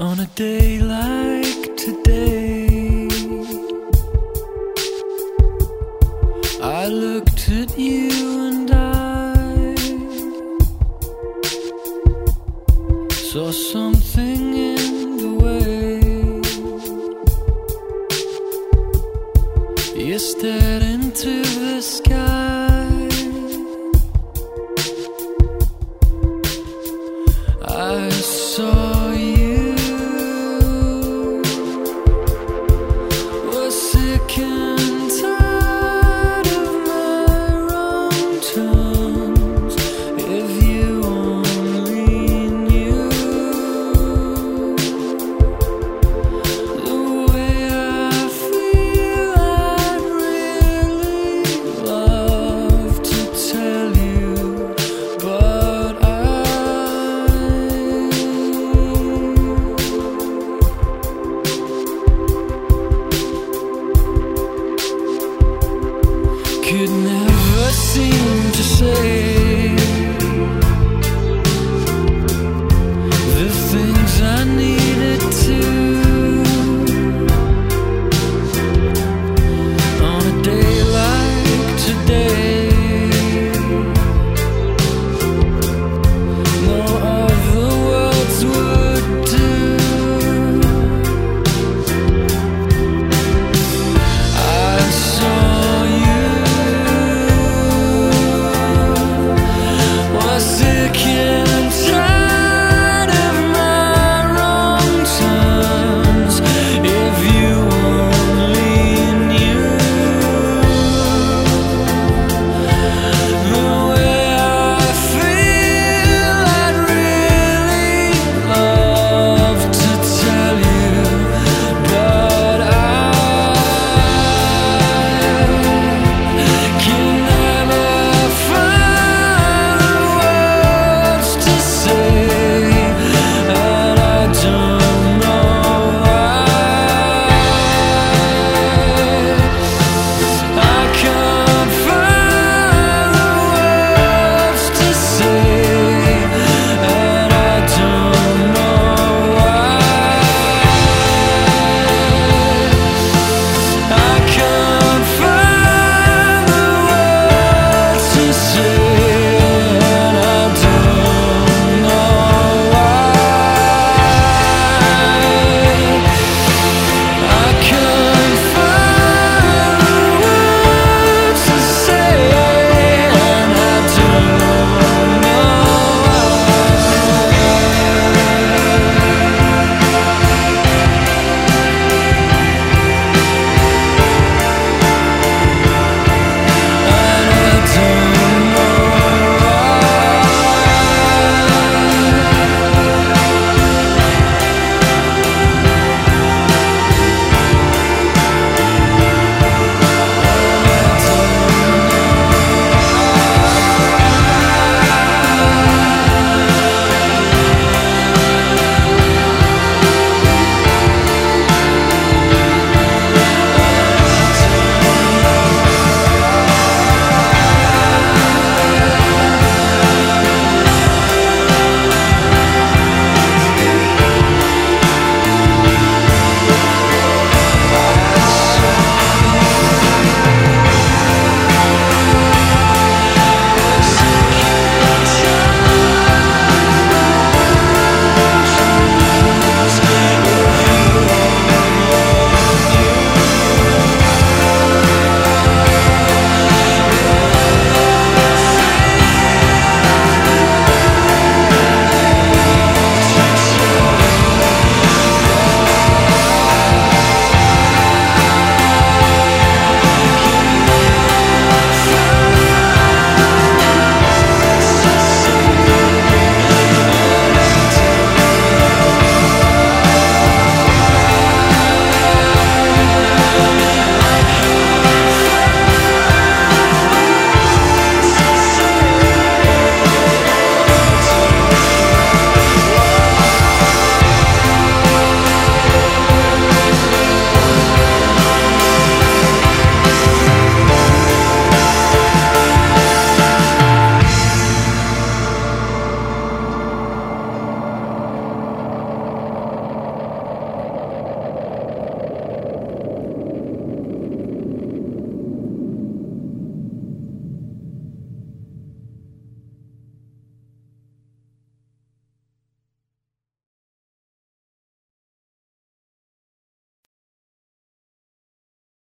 On a day like today, I looked at you and I saw something in the way you stared into the sky. Seem to say